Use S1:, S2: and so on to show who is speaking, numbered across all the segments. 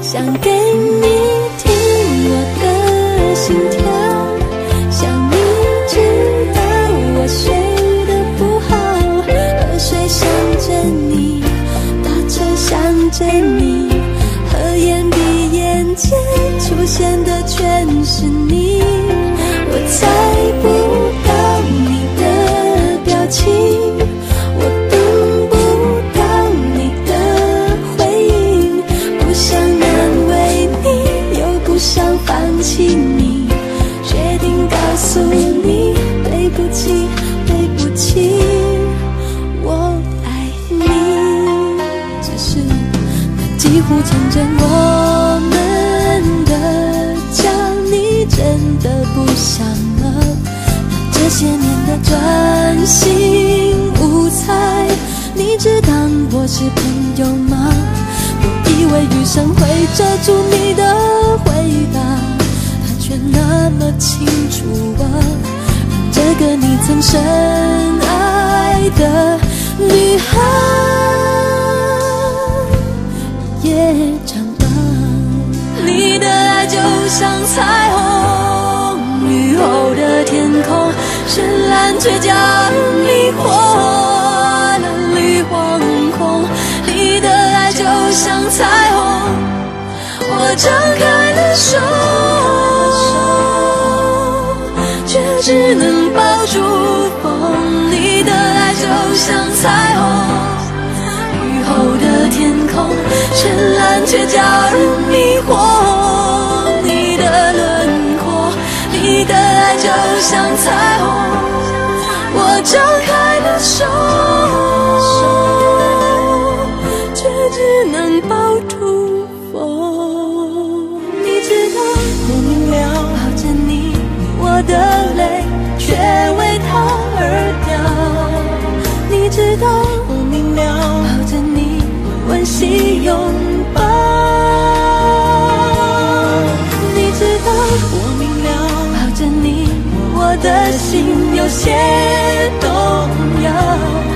S1: 想给你心无猜，你知道我是朋友吗？我以为雨声会遮住你的回答，爱却那么清楚啊。这个你曾深爱的女孩，也长大，你的爱就像彩虹。绚烂却叫人迷惑蓝绿黄红你的爱就像彩虹我张开了手却只能抱住风你的爱就像彩虹雨后的天空绚烂却叫人迷惑你的轮廓你的爱就像彩我张开了手，却只能抱住风。你知道我明了，抱着你，我的泪却为他而掉。你知道我明了，抱着你，吻戏拥抱。你知道我明了，抱着你，我的心。些动摇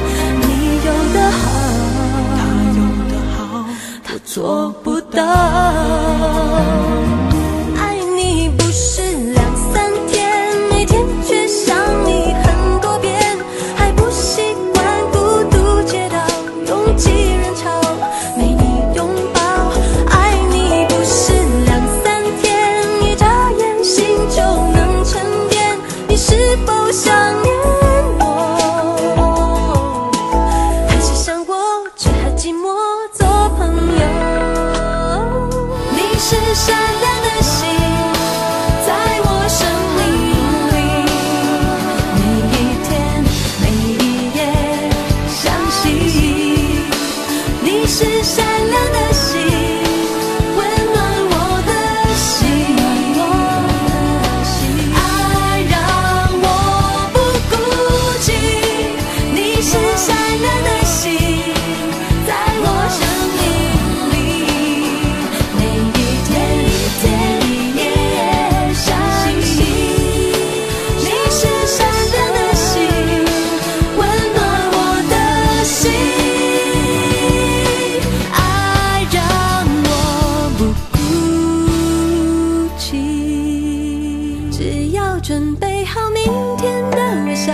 S1: 准备好明天的微笑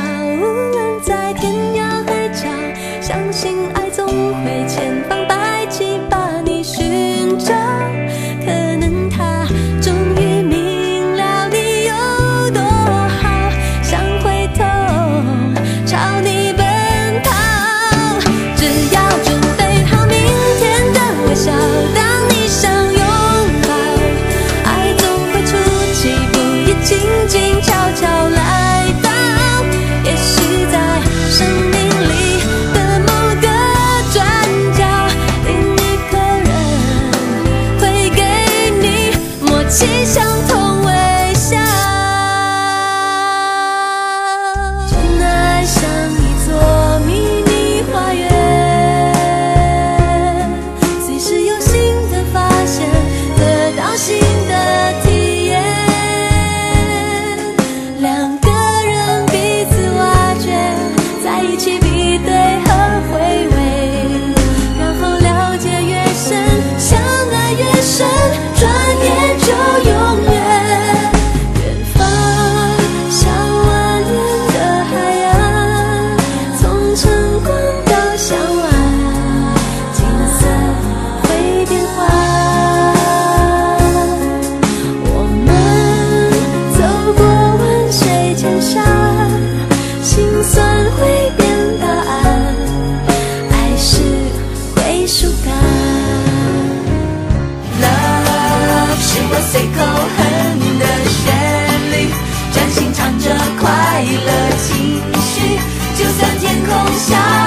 S1: 想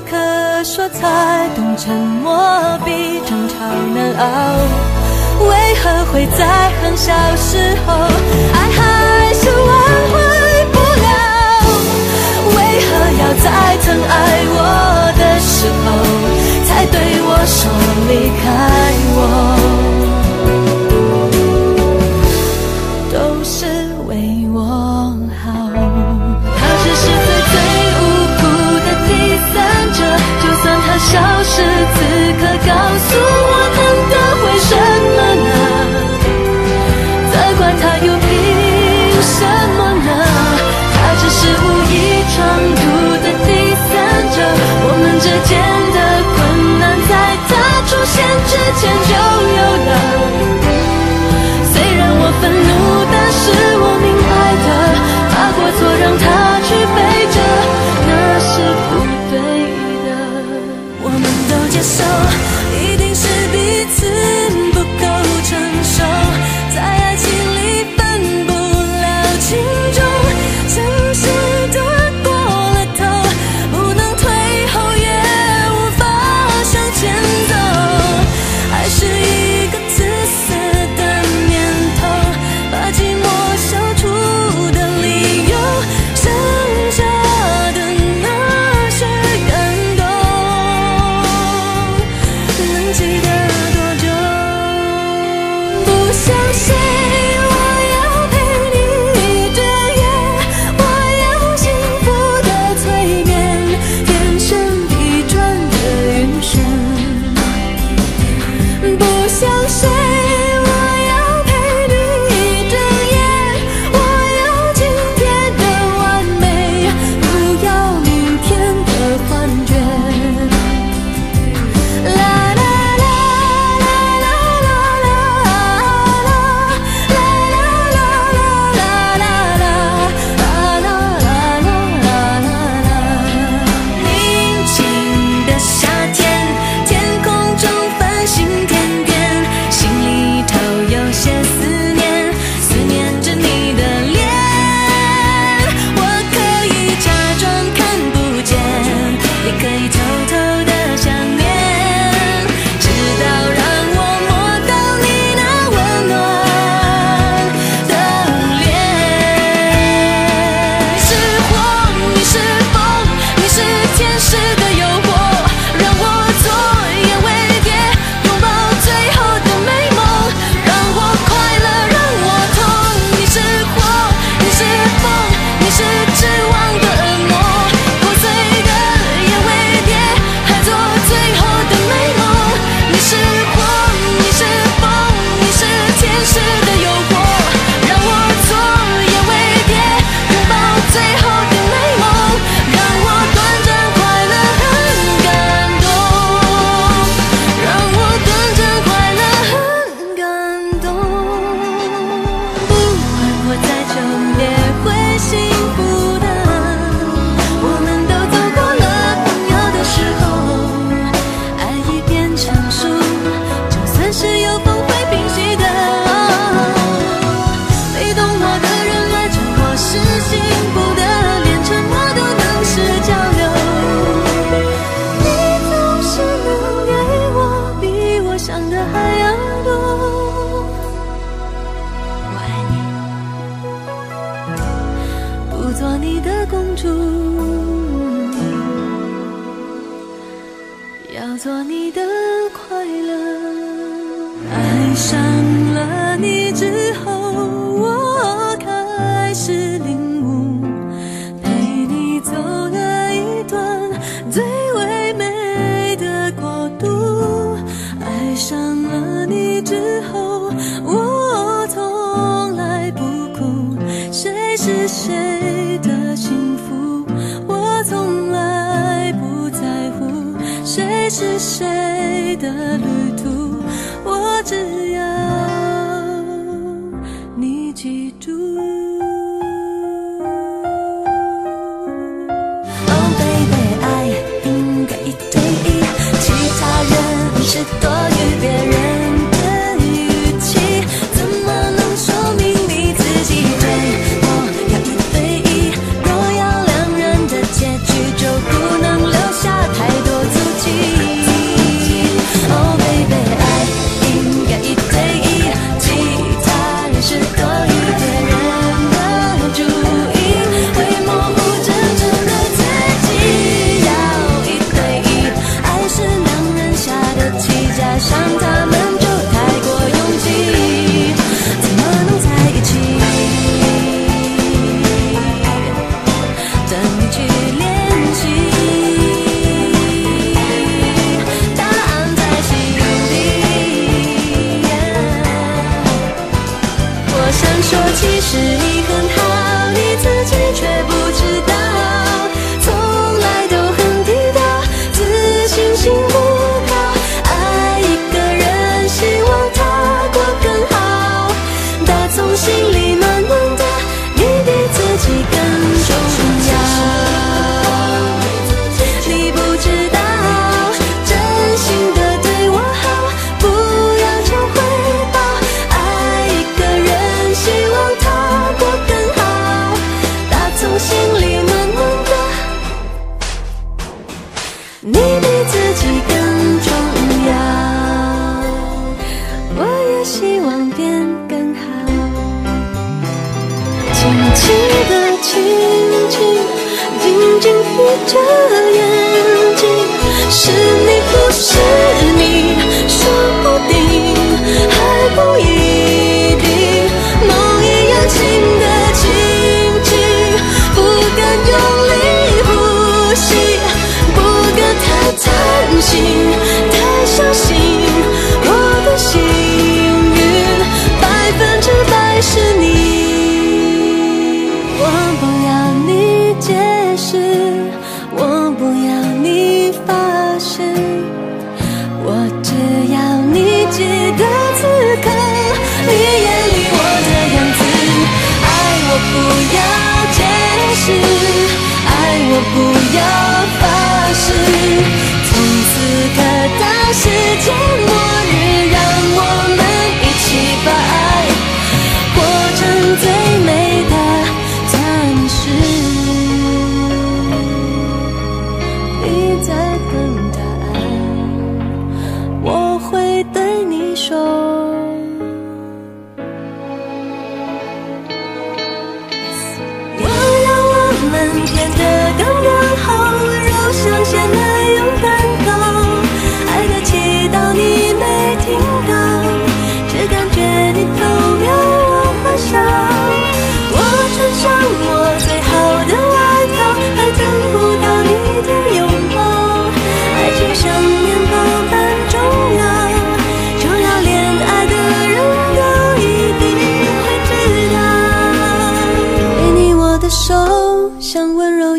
S1: 可说才懂沉默比争吵难熬？为何会在很小时候爱还是挽回不了为何要在曾爱我的时候才对我说离开我？是此刻告诉我。是谁的旅途，我只你的眼睛是你，不是你，说不定还不一定。梦一样轻的情景，不敢用力呼吸，不敢太贪心，太相信我的幸运。百分之百是你，我不要你解释。ocean.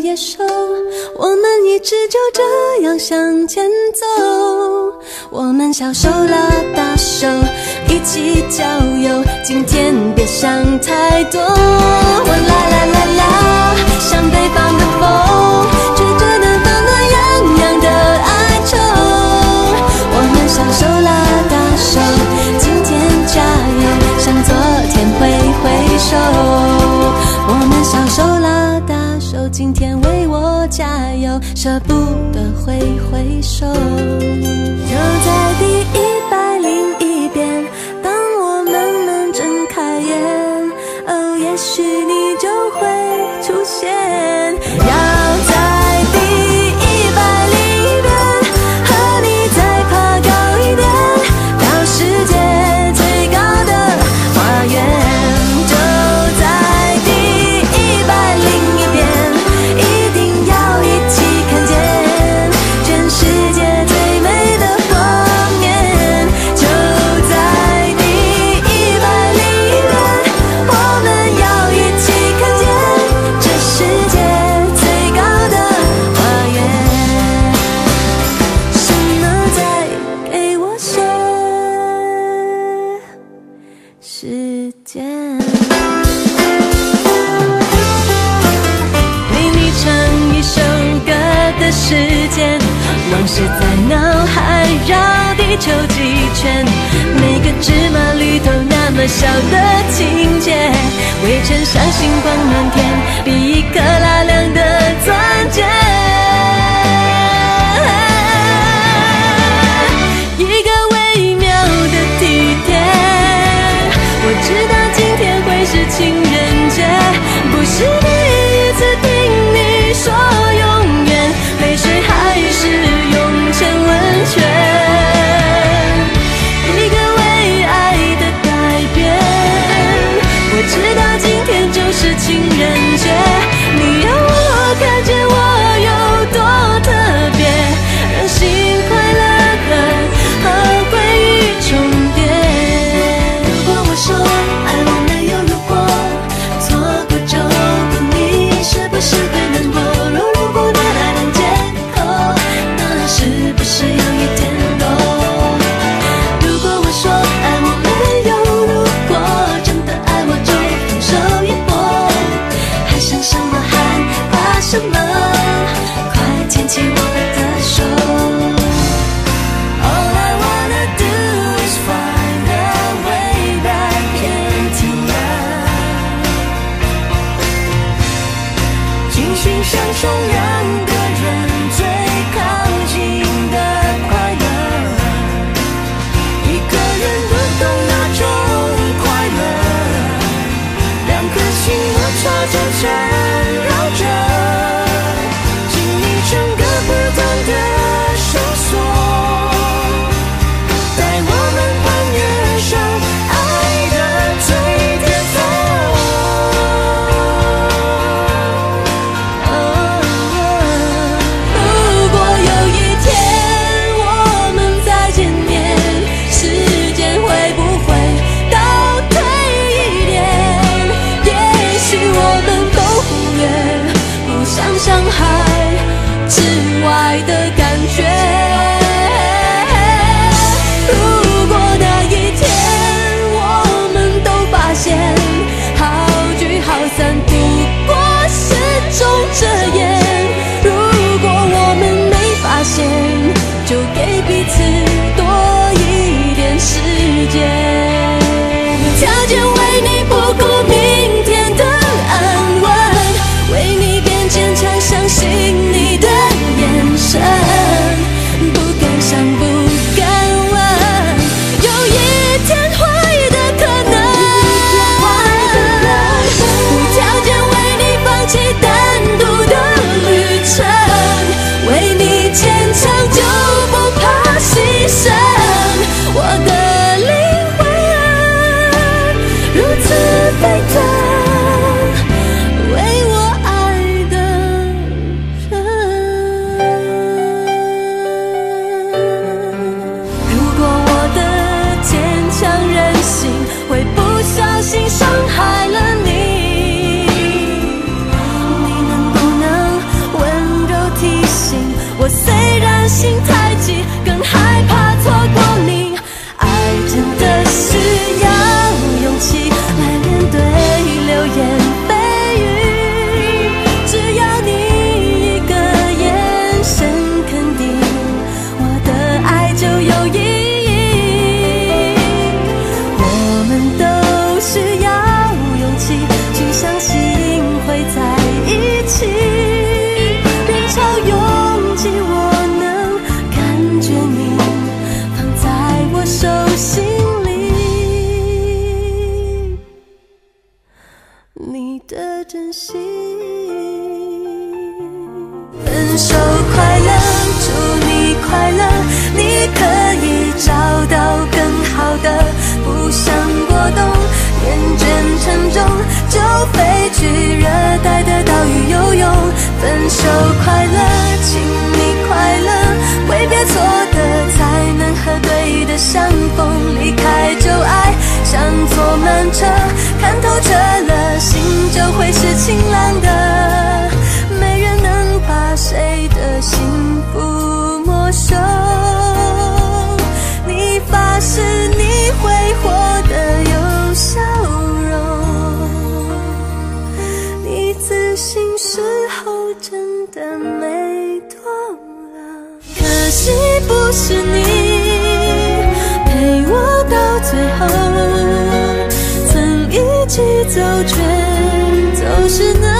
S1: 野兽我们一直就这样向前走我们小手拉大手一起郊游今天别想太多我啦啦啦啦像北方的风吹着南方暖洋洋的哀愁我们小手拉大手今天加油向昨天挥挥手。回首之外的感觉。的真心分手快乐祝你快乐你可以找到更好的不想过冬厌倦沉重就飞去热带的岛屿游泳分手快乐请你快乐挥别错的才能和对的相逢离开旧爱。想坐慢车看透彻了心就会是晴朗的。没人能把谁的幸福没收。你发誓你会活得有笑容你自信时候真的美多了。可惜不是你却总是难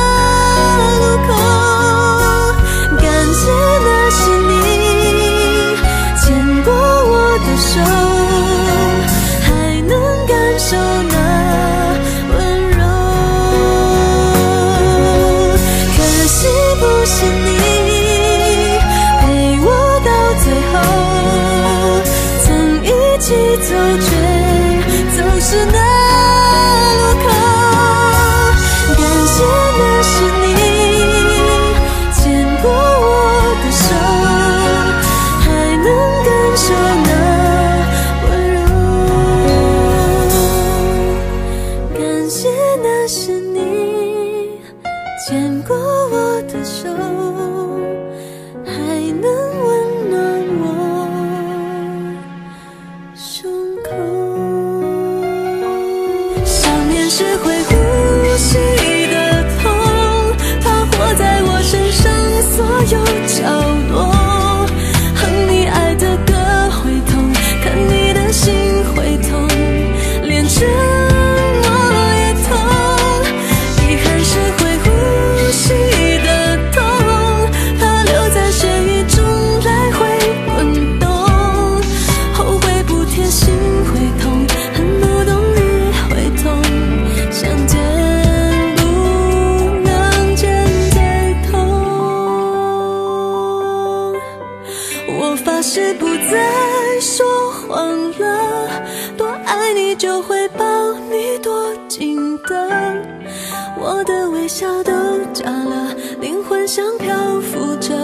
S1: 大了，灵魂像漂浮着，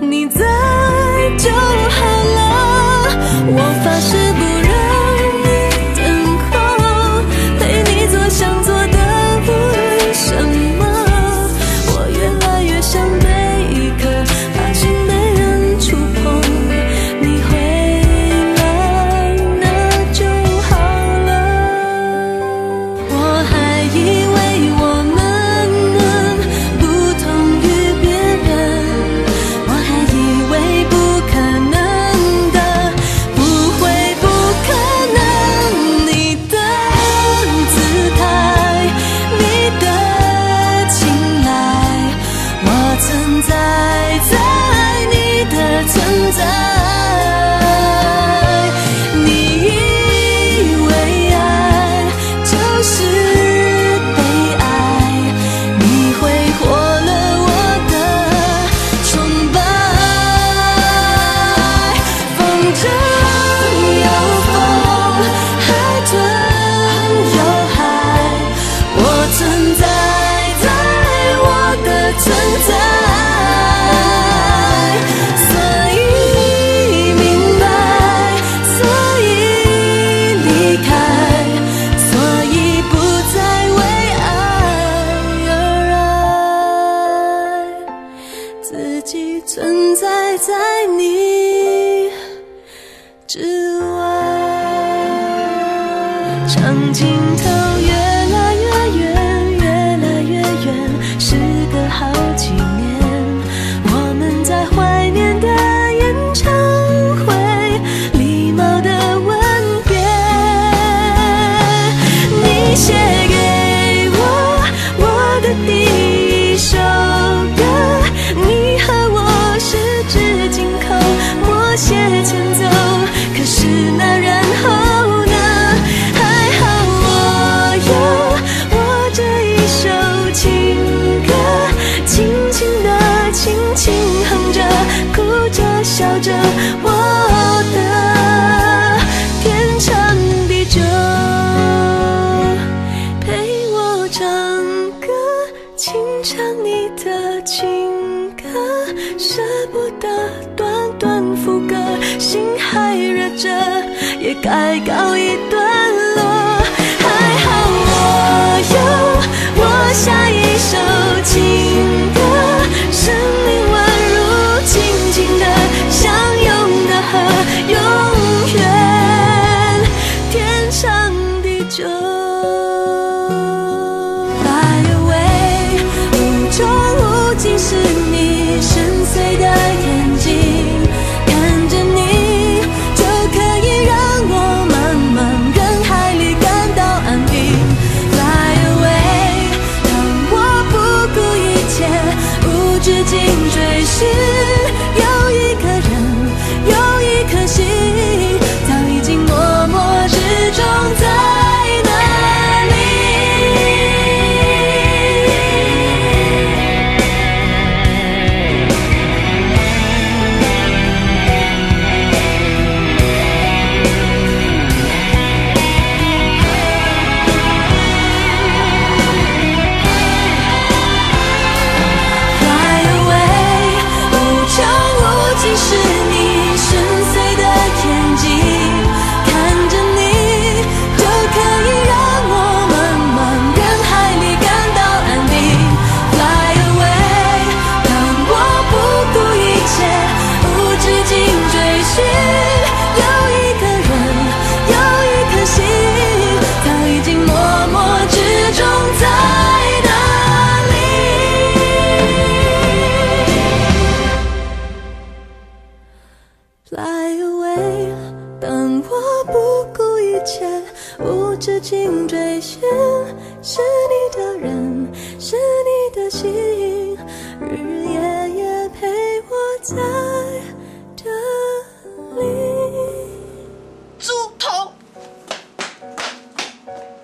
S1: 你在就好了，我发誓不。